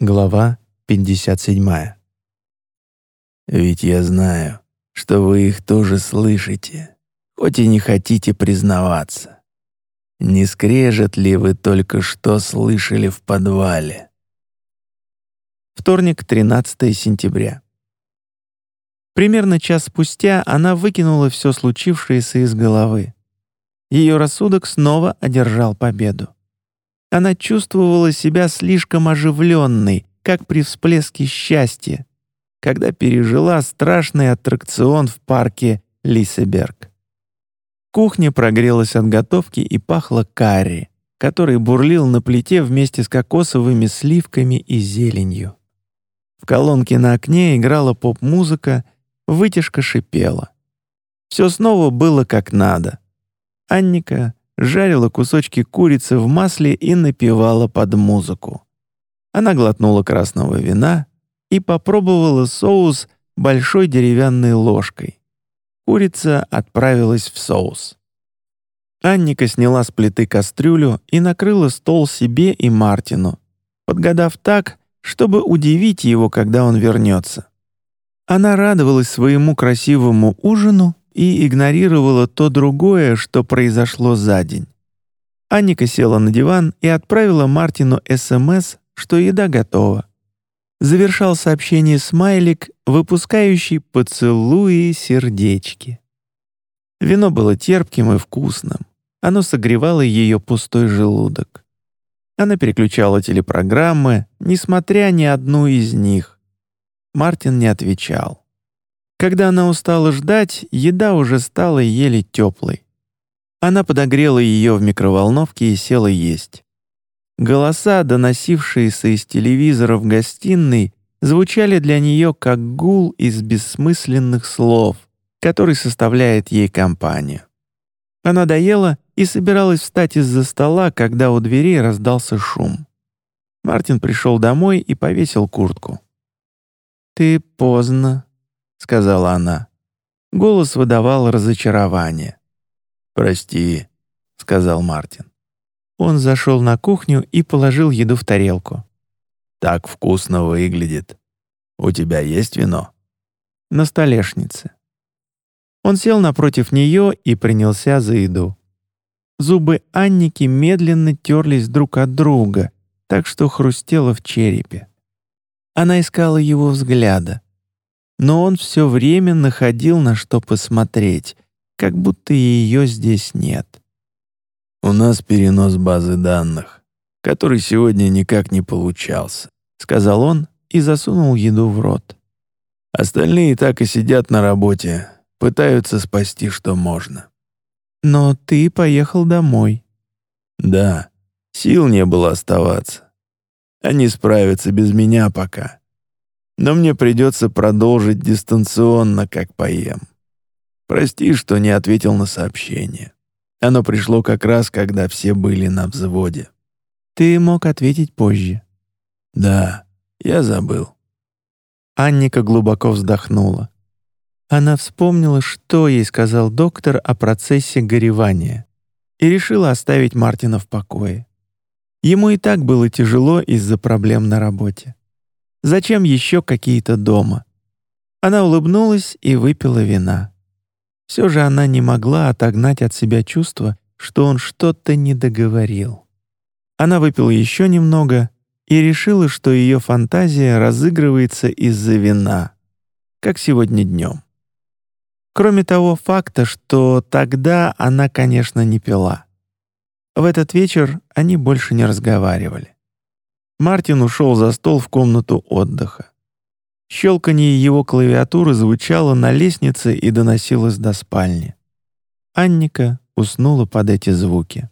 Глава 57. «Ведь я знаю, что вы их тоже слышите, хоть и не хотите признаваться. Не скрежет ли вы только что слышали в подвале?» Вторник, 13 сентября. Примерно час спустя она выкинула все случившееся из головы. Ее рассудок снова одержал победу. Она чувствовала себя слишком оживленной, как при всплеске счастья, когда пережила страшный аттракцион в парке Лисеберг. Кухня прогрелась от готовки и пахла карри, который бурлил на плите вместе с кокосовыми сливками и зеленью. В колонке на окне играла поп-музыка, вытяжка шипела. Все снова было как надо. Анника жарила кусочки курицы в масле и напевала под музыку. Она глотнула красного вина и попробовала соус большой деревянной ложкой. Курица отправилась в соус. Анника сняла с плиты кастрюлю и накрыла стол себе и Мартину, подгадав так, чтобы удивить его, когда он вернется. Она радовалась своему красивому ужину и игнорировала то другое, что произошло за день. Анника села на диван и отправила Мартину СМС, что еда готова. Завершал сообщение смайлик, выпускающий поцелуи сердечки. Вино было терпким и вкусным. Оно согревало ее пустой желудок. Она переключала телепрограммы, несмотря ни одну из них. Мартин не отвечал. Когда она устала ждать, еда уже стала еле теплой. Она подогрела ее в микроволновке и села есть. Голоса, доносившиеся из телевизора в гостиной, звучали для нее как гул из бессмысленных слов, который составляет ей компанию. Она доела и собиралась встать из-за стола, когда у дверей раздался шум. Мартин пришел домой и повесил куртку. «Ты поздно», — сказала она. Голос выдавал разочарование. «Прости», — сказал Мартин. Он зашел на кухню и положил еду в тарелку. «Так вкусно выглядит. У тебя есть вино?» «На столешнице». Он сел напротив нее и принялся за еду. Зубы Анники медленно терлись друг от друга, так что хрустело в черепе. Она искала его взгляда но он все время находил на что посмотреть, как будто ее здесь нет. «У нас перенос базы данных, который сегодня никак не получался», — сказал он и засунул еду в рот. «Остальные так и сидят на работе, пытаются спасти, что можно». «Но ты поехал домой». «Да, сил не было оставаться. Они справятся без меня пока но мне придется продолжить дистанционно, как поем. Прости, что не ответил на сообщение. Оно пришло как раз, когда все были на взводе. Ты мог ответить позже. Да, я забыл. Анника глубоко вздохнула. Она вспомнила, что ей сказал доктор о процессе горевания и решила оставить Мартина в покое. Ему и так было тяжело из-за проблем на работе. Зачем еще какие-то дома? Она улыбнулась и выпила вина. Все же она не могла отогнать от себя чувство, что он что-то не договорил. Она выпила еще немного и решила, что ее фантазия разыгрывается из-за вина, как сегодня днем. Кроме того факта, что тогда она, конечно, не пила. В этот вечер они больше не разговаривали. Мартин ушел за стол в комнату отдыха. Щелканье его клавиатуры звучало на лестнице и доносилось до спальни. Анника уснула под эти звуки.